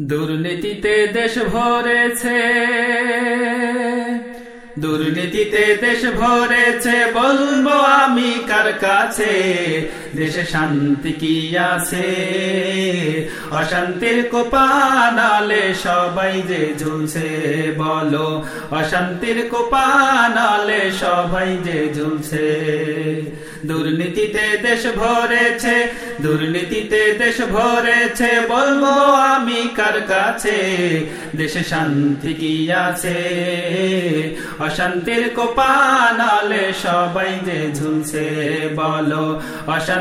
দুর্নীতিতে দেশ ভরেছে। দুর্নীতিতে দেশ ভরেছে বলব আমি কার কাছে? দেশে শান্তি কি আছে? অশান্তির কোপানালে সবাই যে ঝুলছে বলো। অশান্তির কোপানালে সবাই যে ঝুলছে দুর্নীতিতে দেশ ভরেছে, দুর্নীতিতে দেশ ভরেছে, বলব আমি কার কাছে? দেশে শান্তি কি আছে? অশান্তির কোপানালে সবাই যে ঝুলছে, বলো।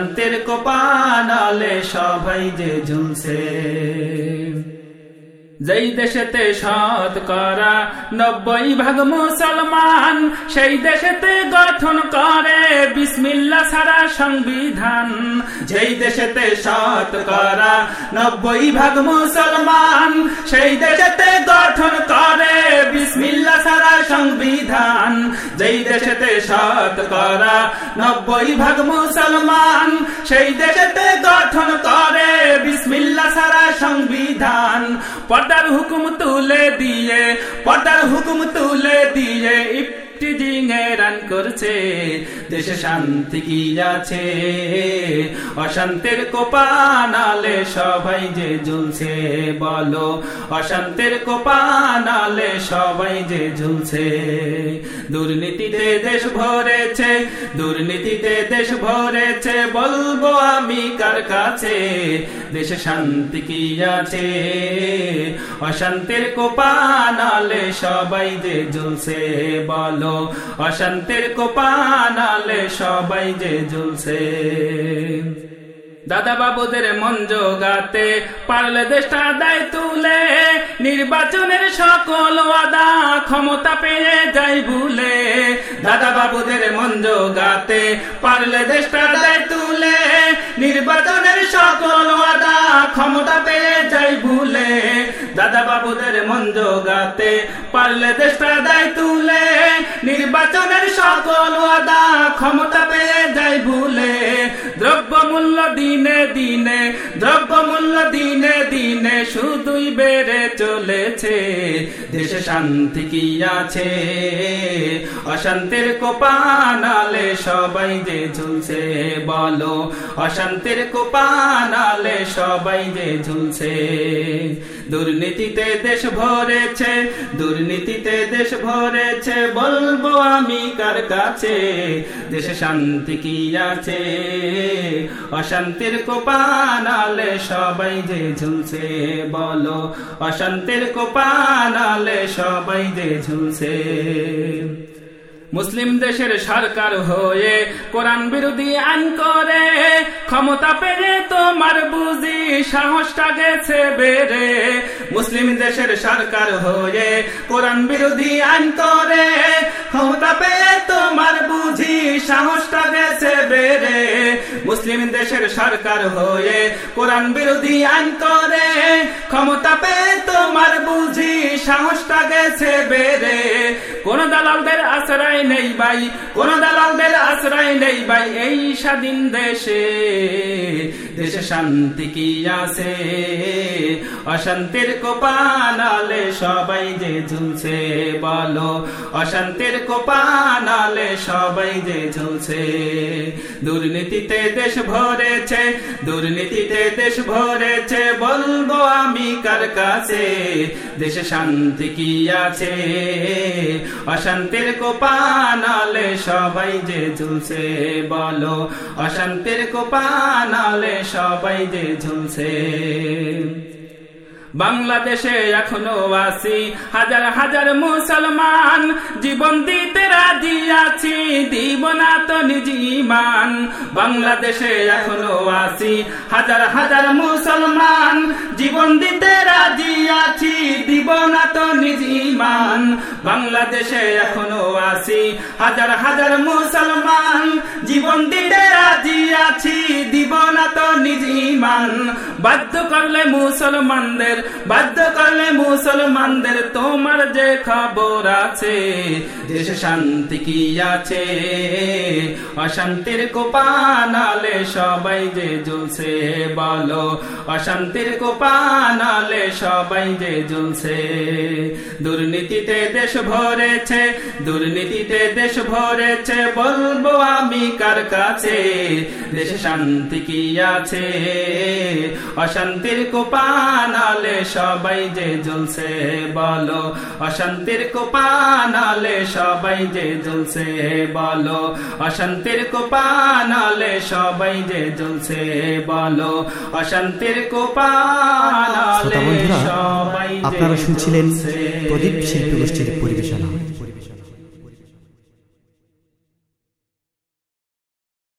অশান্তির কোপানালে সবাই যে ঝুলছে। যেই দেশেতে সৎ করা নব্বই ভাগ মুসলমান, সেই দেশেতে গঠন করে বিসমিল্লা ছাড়া সংবিধান। যেই দেশেতে সৎ করা নব্বই ভাগ মুসলমান, সেই দেশেতে গঠন করে বিসমিল্লা সংবিধান, যেই দেশেতে সৎ করা নব্বই ভাগ মুসলমান, সেই দেশেতে গঠন করে বিসমিল্লা সারা সংবিধান। পর্দার হুকুম তুলে দিয়ে, পর্দার হুকুম তুলে দিয়ে ইফটিজিং রান করছে, দেশে শান্তি কি আছে? অশান্তের কোপানালে সবাই যে ঝুলছে, বলো, অশান্তের কোপানালে সবাই যে ঝুলছে। দুর্নীতিতে দেশ ভরেছে, দুর্নীতিতে দেশ ভরেছে, বলব আমি কার কাছে? দেশে শান্তি কি আছে? অশান্তের কোপানালে সবাই যে ঝুলছে, বলো অশান্তের কোপানালে সবাই যে ঝুলছে দাদা বাবুদের মন জোগাতে পারলে দেশটা দায় তুলে, নির্বাচনের সকল ওয়াদা ক্ষমতা পেয়ে যাই ভুলে। দাদা বাবুদের মন জোগাতে পারলে দেশটা দায় তুলে, নির্বাচনের সকল ওয়াদা ক্ষমতা পেয়ে যাই ভুলে। দাদা বাবুদের মন জোগাতে পারলে দেশটা দায় তুলে নির্বাচনের সকল ওয়াদা ক্ষমতা পেয়ে যাই ভুলে। দ্রব্য মূল্য দিনে দিনে দ্রব্য মূল্য দিনে দিনে শুধুই বেড়ে চলেছে। দেশে শান্তি কি আছে? অশান্তির কোপানালে সবাই যে ঝুলছে, বলো। অশান্তির কোপানালে সবাই যে ঝুলছে। দুর্নীতিতে দেশ ভরেছে, দুর্নীতিতে দেশ ভরেছে, বলব আমি কার কাছে? দেশে শান্তি কি আছে? অশান্তির কোপানালে সবাই যে ঝুলছে, বলো। অশান্তির কোপানালে সবাই যে ঝুলছে। মুসলিম দেশের সরকার হয়ে কোরআন বিরোধী আইন করে, ক্ষমতা পেরে তোমার বুঝি সাহসটা গেছে বেড়ে। মুসলিম দেশের সরকার হয়ে কোরআন বিরোধী আইন করে, ক্ষমতা পেয়ে তোমার বুঝি সাহসটা গেছে বেড়ে। মুসলিম দেশের সরকার হয়ে কোরআন বিরোধী আন্তরে ক্ষমতা পেয়ে তোমার বুঝি সাহসটা গেছে বেড়ে। কোন দালালদের আশ্রয় নেই ভাই, কোন দালালদের আশ্রয় নেই ভাই এই স্বাধীন দেশে। দেশে শান্তি কি আছে? অশান্তির কোপানালে সবাই যে ঝুলছে, বলো। অশান্তির কোপানালে সবাই যে ঝুলছে। দুর্নীতিতে দেশ ভরেছে, দুর্নীতিতে দেশ ভরেছে, বলব আমি কার কাছে? দেশে শান্তি কি আছে? অশান্তির কোপানালে সবাই যে ঝুলছে, বলো। অশান্তির কোপানালে সবাই যে ঝুলছে। বাংলাদেশে এখনও আছি। হাজার হাজার মুসলমান জীবন দিতে রাজি আছি। দিব না তো নিজ ইমান। বাংলাদেশে এখনও আছি। হাজার হাজার মুসলমান জীবন দিতে রাজি আছি। দিব না তো নিজ ইমান। বাংলাদেশে এখনও আছি। হাজার হাজার মুসলমান জীবন দিতে রাজি আছি। দিব না তো নিজ ইমান। বাধ্য করলে মুসলমানদের বাধ্য করলে মুসলমানদের তোমার যে খবর আছে, দেশে শান্তি কি আছে? অশান্তির কোপানালে সবাই যে জ্বলছে, বলো, অশান্তির কোপানালে সবাই যে জ্বলছে? দুর্নীতিতে দেশ ভরেছে, দুর্নীতিতে দেশ ভরেছে, বলব আমি কার কাছে? দেশে শান্তি কি আছে? অশান্তির কোপানালে সবাই যে জ্বলছে বলো। অশান্তির কোপানালে সবাই যে জ্বলছে বলো। অশান্তির কোপানালে সবাই যে জ্বলছে বলো। অশান্তির কোপানালে সবাই আপনারা শুনছিলেন। প্রদীপ শিল্পী গোষ্ঠীর পরিবেশনা।